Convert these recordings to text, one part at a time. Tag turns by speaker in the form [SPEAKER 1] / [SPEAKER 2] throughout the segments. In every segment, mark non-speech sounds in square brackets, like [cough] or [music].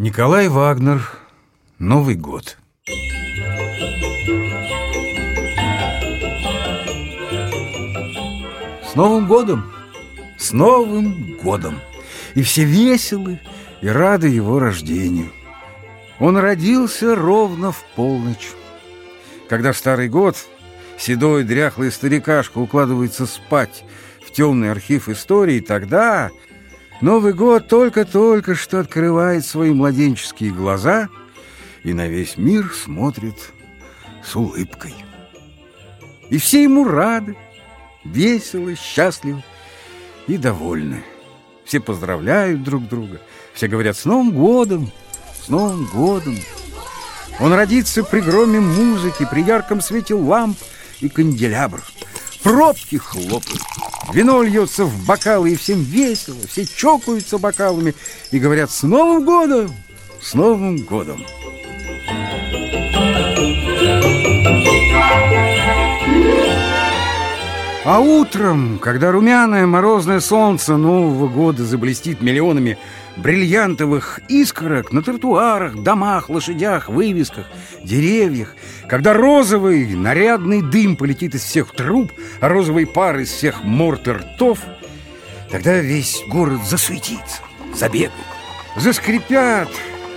[SPEAKER 1] Николай Вагнер. Новый год. С Новым годом! С Новым годом! И все веселы и рады его рождению. Он родился ровно в полночь. Когда в старый год седой дряхлый старикашка укладывается спать в темный архив истории, тогда Новый год только-только что открывает свои младенческие глаза и на весь мир смотрит с улыбкой. И все ему рады, веселы, счастливы и довольны. Все поздравляют друг друга, все говорят «С Новым годом! С Новым годом!» Он родится при громе музыки, при ярком свете ламп и канделябр. Пробки хлопают, вино льется в бокалы, и всем весело, все чокаются бокалами и говорят «С Новым годом! С Новым годом!» А утром, когда румяное морозное солнце Нового года заблестит миллионами бриллиантовых искорок на тротуарах, домах, лошадях, вывесках, деревьях, когда розовый нарядный дым полетит из всех труб, а розовый пар из всех морд и ртов, тогда весь город засуетится, забегает, заскрипят,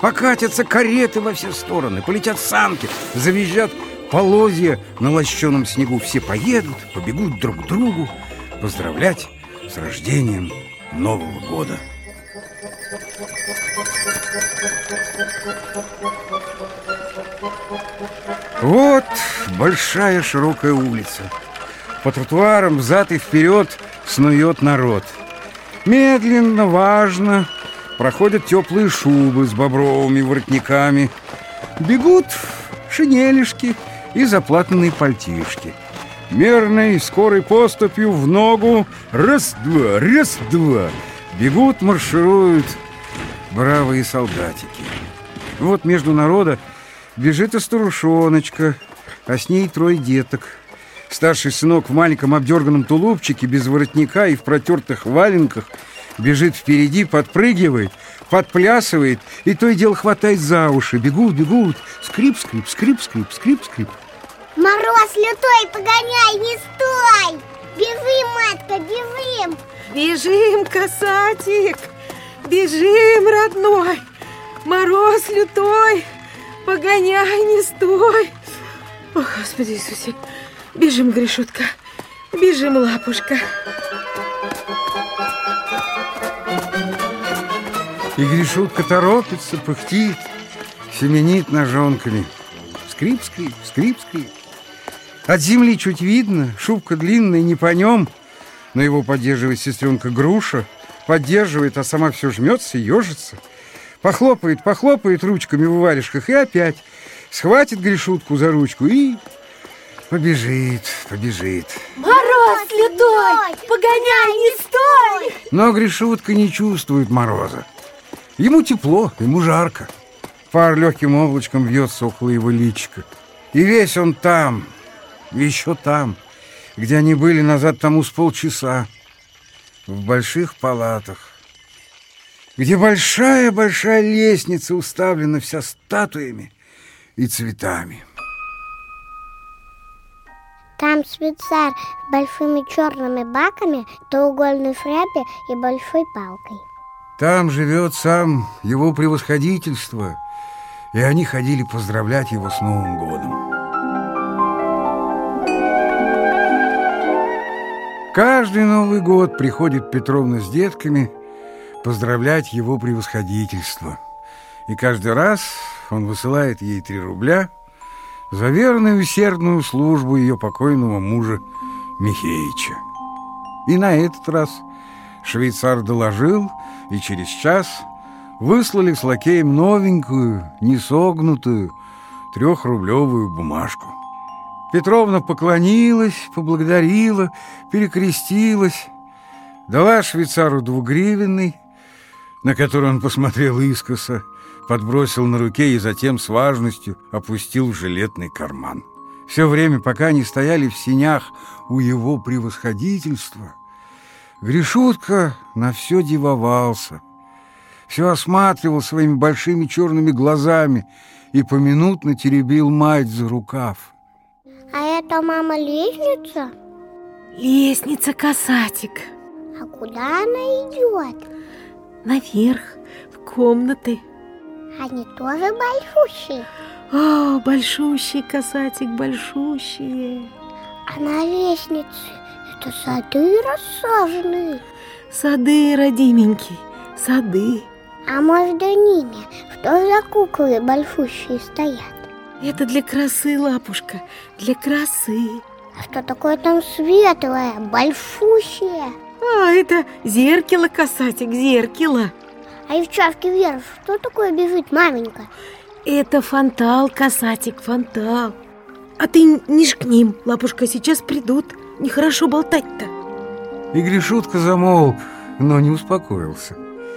[SPEAKER 1] покатятся кареты во все стороны, полетят санки, завизжат полозья на лощеном снегу. Все поедут, побегут друг к другу поздравлять с рождением Нового года. Вот большая широкая улица. По тротуарам взад и вперед снует народ. Медленно, важно проходят теплые шубы с бобровыми воротниками. Бегут шинелишки и заплатанные пальтишки. Мерной, скорой поступью в ногу раз-два, раз-два бегут, маршируют бравые солдатики. Вот между народа бежит и старушоночка, а с ней трое деток. Старший сынок в маленьком обдерганном тулупчике, без воротника и в протертых валенках, бежит впереди, подпрыгивает, подплясывает и то и дело хватает за уши. Бегут, бегут, скрип-скрип, скрип-скрип, скрип-скрип.
[SPEAKER 2] Мороз лютой, погоняй, не стой! Бежим, матка, бежим!
[SPEAKER 3] Бежим, касатик! Бежим, родной! Мороз лютой! Погоняй, не стой! О, Господи Иисусе! Бежим, Гришутка! Бежим, лапушка!
[SPEAKER 1] И Гришутка торопится, пыхтит, семенит ножонками. Скрип-скрип, скрип-скрип. От земли чуть видно, шубка длинная, не по нем, но его поддерживает сестренка Груша, поддерживает, а сама все жмется и ежится. Похлопает, похлопает ручками в варежках и опять схватит Гришутку за ручку и побежит, побежит.
[SPEAKER 2] Мороз лютой, погоняй, не стой!
[SPEAKER 1] Но Гришутка не чувствует мороза. Ему тепло, ему жарко. Пар легким облачком вьется около его личика. И весь он там, еще там, где они были назад тому с полчаса, в больших палатах, где большая-большая лестница уставлена вся статуями и цветами.
[SPEAKER 2] Там швейцар с большими черными баками, треугольной шляпе и большой палкой.
[SPEAKER 1] Там живет сам его превосходительство, и они ходили поздравлять его с Новым годом. Каждый Новый год приходит Петровна с детками поздравлять его превосходительство. И каждый раз он высылает ей три рубля за верную усердную службу ее покойного мужа Михеича. И на этот раз швейцар доложил, и через час выслали с лакеем новенькую, несогнутую, трехрублевую бумажку. Петровна поклонилась, поблагодарила, перекрестилась, дала швейцару двугривенный, на который он посмотрел искоса, подбросил на руке и затем с важностью опустил в жилетный карман. Все время, пока они стояли в синях у его превосходительства, Гришутка на все дивовался. все осматривал своими большими черными глазами и поминутно теребил мать за рукав.
[SPEAKER 2] А это мама лестница?
[SPEAKER 3] Лестница, касатик.
[SPEAKER 2] А куда она идет?
[SPEAKER 3] Наверх, в комнаты.
[SPEAKER 2] Они тоже большущие?
[SPEAKER 3] О, большущие, касатик, большущие.
[SPEAKER 2] А на лестнице это сады рассаженные.
[SPEAKER 3] Сады, родименький, сады.
[SPEAKER 2] А между ними что за куклы большущие стоят?
[SPEAKER 3] Это для красы, лапушка, для красы.
[SPEAKER 2] А что такое там светлое, большущее?
[SPEAKER 3] А, это зеркало, касатик, зеркало.
[SPEAKER 2] А девчонки вверх, что такое бежит маменька?
[SPEAKER 3] Это фонтал, касатик, фонтал. А ты не ж к ним, лапушка, сейчас придут. Нехорошо болтать-то.
[SPEAKER 1] И Гришутка замолк, но не успокоился.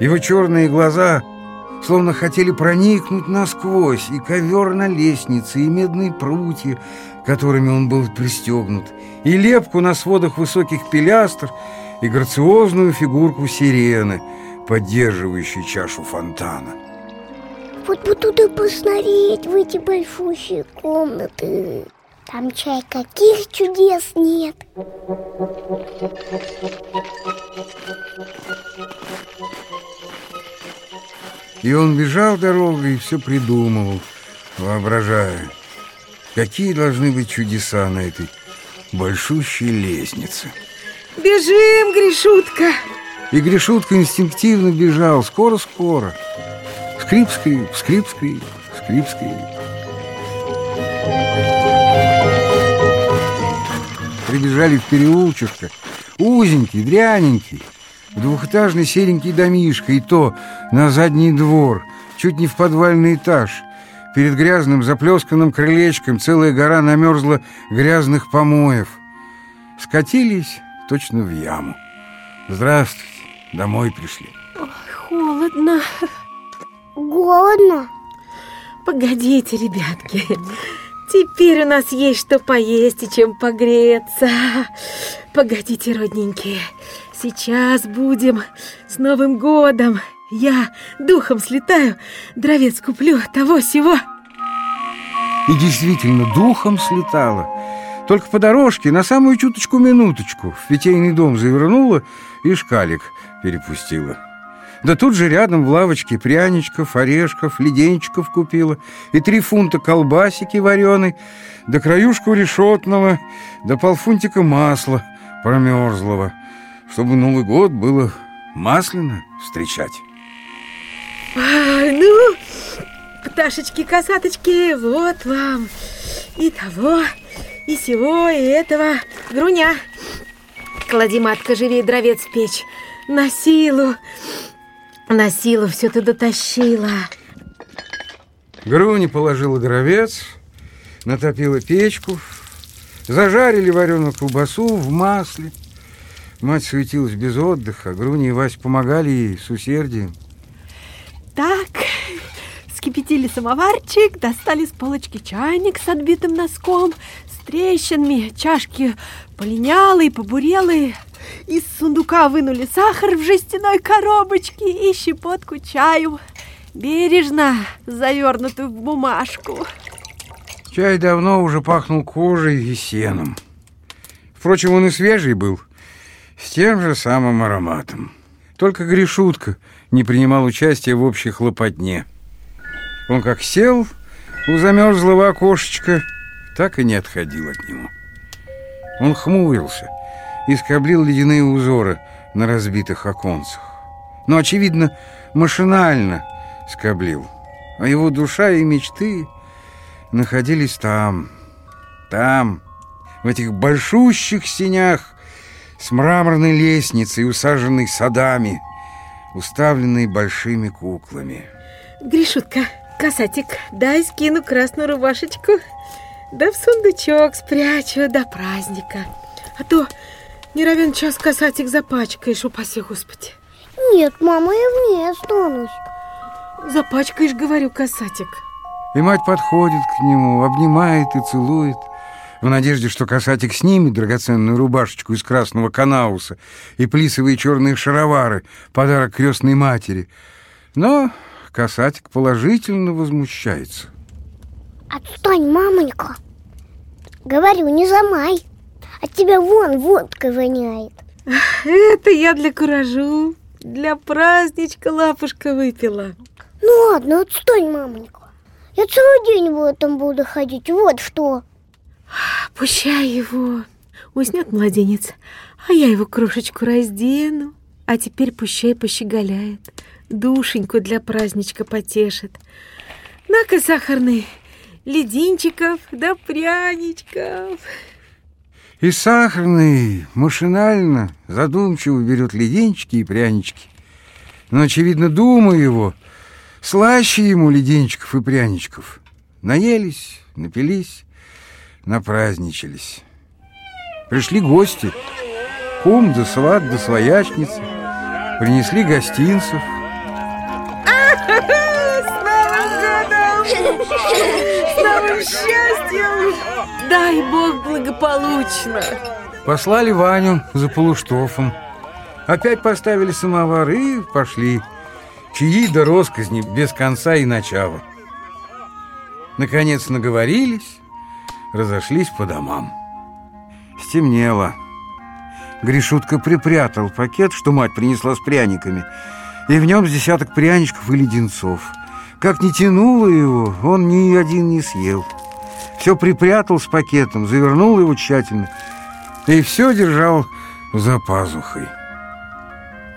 [SPEAKER 1] Его черные глаза словно хотели проникнуть насквозь, и ковер на лестнице, и медные прутья, которыми он был пристегнут, и лепку на сводах высоких пилястр, и грациозную фигурку сирены, поддерживающей чашу фонтана.
[SPEAKER 2] Вот бы туда посмотреть, в эти большущие комнаты. Там чай каких чудес нет.
[SPEAKER 1] И он бежал дорогой и все придумывал, воображая, какие должны быть чудеса на этой большущей лестнице.
[SPEAKER 3] Бежим, Гришутка!
[SPEAKER 1] И Гришутка инстинктивно бежал, скоро-скоро. Скрип-скрип, скрип-скрип, скрип-скрип. Прибежали в переулочек, узенький, дряненький, двухэтажный серенький домишко, и то на задний двор, чуть не в подвальный этаж. Перед грязным заплесканным крылечком целая гора намерзла грязных помоев. Скатились точно в яму. Здравствуйте, домой пришли.
[SPEAKER 3] Ой, холодно.
[SPEAKER 2] Голодно?
[SPEAKER 3] Погодите, ребятки. Теперь у нас есть что поесть и чем погреться. Погодите, родненькие. Сейчас будем с Новым годом. Я духом слетаю, дровец куплю, того всего.
[SPEAKER 1] И действительно, духом слетала. Только по дорожке на самую чуточку-минуточку в питейный дом завернула и шкалик перепустила. Да тут же рядом в лавочке пряничков, орешков, леденчиков купила и три фунта колбасики вареной, да краюшку решетного, да полфунтика масла промерзлого, чтобы Новый год было масляно встречать.
[SPEAKER 3] Ай, ну, пташечки-косаточки, вот вам и того, и сего, и этого груня. Клади, матка, живей дровец в печь. На силу, на силу все ты дотащила.
[SPEAKER 1] Груни положила дровец, натопила печку, зажарили вареную колбасу в масле. Мать суетилась без отдыха, Груни и Вась помогали ей с усердием.
[SPEAKER 4] Так, вскипятили самоварчик, достали с полочки чайник с отбитым носком, с трещинами, чашки полинялые, побурелые. Из сундука вынули сахар в жестяной коробочке и щепотку чаю, бережно завернутую в бумажку.
[SPEAKER 1] Чай давно уже пахнул кожей и сеном. Впрочем, он и свежий был, с тем же самым ароматом. Только Гришутка не принимал участия в общей хлопотне. Он как сел у замерзлого окошечка, так и не отходил от него. Он хмурился и скоблил ледяные узоры на разбитых оконцах. Но, очевидно, машинально скоблил. А его душа и мечты находились там, там, в этих большущих синях с мраморной лестницей, усаженной садами, уставленной большими куклами.
[SPEAKER 3] Гришутка, касатик, дай скину красную рубашечку, да в сундучок спрячу до праздника. А то не равен час касатик запачкаешь, упаси Господи.
[SPEAKER 2] Нет, мама, я в ней останусь.
[SPEAKER 3] Запачкаешь, говорю, касатик.
[SPEAKER 1] И мать подходит к нему, обнимает и целует, в надежде, что касатик снимет драгоценную рубашечку из красного канауса и плисовые черные шаровары, подарок крестной матери. Но касатик положительно возмущается.
[SPEAKER 2] Отстань, мамонька. Говорю, не замай. От тебя вон водкой воняет. [laughs]
[SPEAKER 3] Это я для куражу, для праздничка лапушка выпила.
[SPEAKER 2] Ну ладно, отстань, мамонька. Я целый день в этом буду ходить, вот что.
[SPEAKER 3] Пущай его. Уснет младенец, а я его крошечку раздену. А теперь пущай пощеголяет, душеньку для праздничка потешит. На-ка, сахарный, лединчиков да пряничков.
[SPEAKER 1] И сахарный машинально, задумчиво берет леденчики и прянички. Но, очевидно, думая его, слаще ему леденчиков и пряничков. Наелись, напились, напраздничались. Пришли гости, кум да сват да своячница, принесли гостинцев.
[SPEAKER 3] С Новым годом! С новым счастьем! Дай Бог благополучно!
[SPEAKER 1] Послали Ваню за полуштофом. Опять поставили самовар и пошли. Чаи да росказни без конца и начала. Наконец наговорились, разошлись по домам. Стемнело. Гришутка припрятал пакет, что мать принесла с пряниками, и в нем с десяток пряничков и леденцов. Как не тянуло его, он ни один не съел. Все припрятал с пакетом, завернул его тщательно и все держал за пазухой.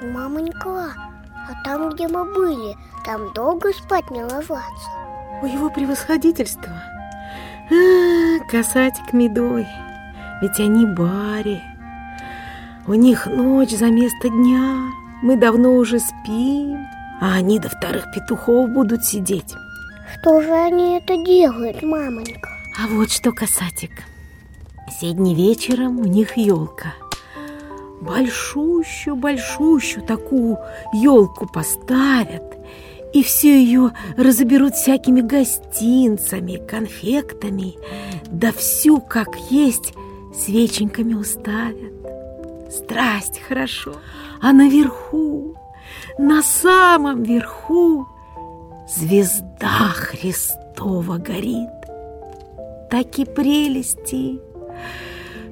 [SPEAKER 2] Мамонька, а там, где мы были, там долго спать не ложатся.
[SPEAKER 3] У его превосходительства. Касатик медой. Ведь они бари. У них ночь за место дня. Мы давно уже спим, а они до вторых петухов будут сидеть.
[SPEAKER 2] Что же они это делают, мамонька?
[SPEAKER 3] А вот что, касатик. Сегодня вечером у них елка. Большущую-большущую такую елку поставят и всю ее разоберут всякими гостинцами, конфектами, да всю, как есть, свеченьками уставят. Страсть хорошо, а наверху, на самом верху звезда Христова горит. Таки прелести,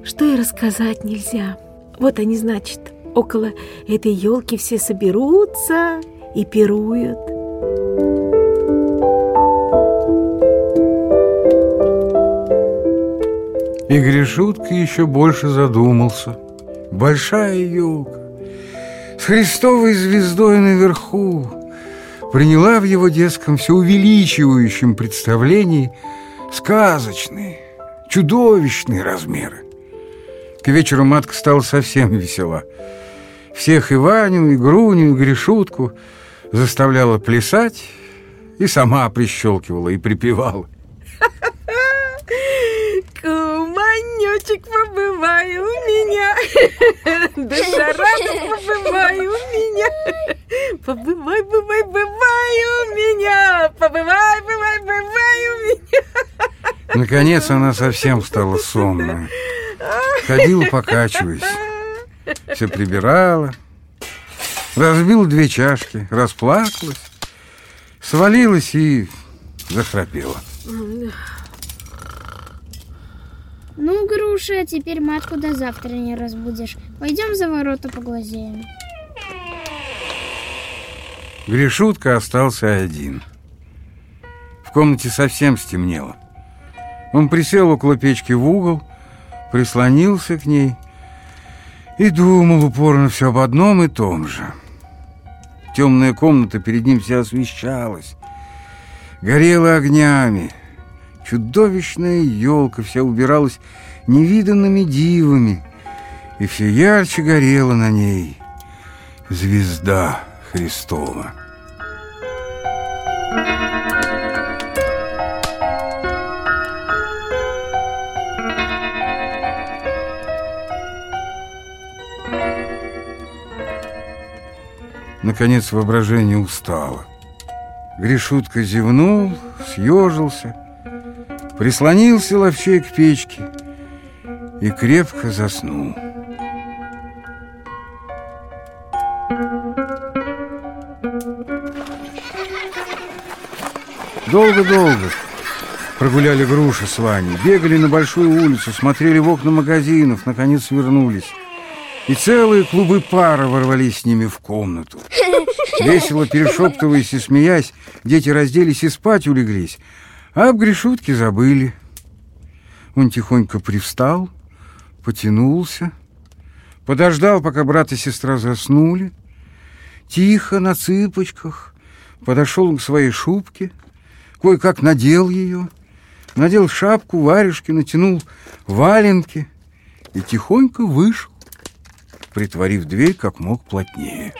[SPEAKER 3] что и рассказать нельзя. Вот они, значит, около этой елки все соберутся и пируют.
[SPEAKER 1] И Гришутка еще больше задумался. Большая елка с Христовой звездой наверху приняла в его детском все увеличивающем представлении сказочные, чудовищные размеры. К вечеру матка стала совсем весела. Всех и Ваню, и Груню, и Гришутку заставляла плясать и сама прищелкивала и припевала.
[SPEAKER 3] Куманечек, побывай у меня, [laughs] Дошарадов, побывай у меня, Побывай, бывай, бывай у меня, Побывай, бывай, бывай у меня.
[SPEAKER 1] Наконец она совсем стала сонная. Ходила, покачиваясь. Все прибирала. Разбила две чашки, расплакалась, свалилась и захрапела.
[SPEAKER 5] Ну, груша, теперь матку до завтра не разбудишь. Пойдем за ворота поглазеем.
[SPEAKER 1] Гришутка остался один. В комнате совсем стемнело. Он присел около печки в угол, прислонился к ней и думал упорно все об одном и том же. Темная комната перед ним вся освещалась, горела огнями. Чудовищная елка вся убиралась невиданными дивами, и все ярче горела на ней звезда Христова. Наконец воображение устало. Гришутка зевнул, съежился, прислонился ловчей к печке и крепко заснул. Долго-долго прогуляли груши с Ваней, бегали на большую улицу, смотрели в окна магазинов, наконец вернулись. И целые клубы пара ворвались с ними в комнату. [laughs] Весело перешептываясь и смеясь, дети разделись и спать улеглись, а об грешутке забыли. Он тихонько привстал, потянулся, подождал, пока брат и сестра заснули, тихо, на цыпочках, подошел к своей шубке, кое-как надел ее, надел шапку, варежки, натянул валенки и тихонько вышел, притворив дверь как мог плотнее.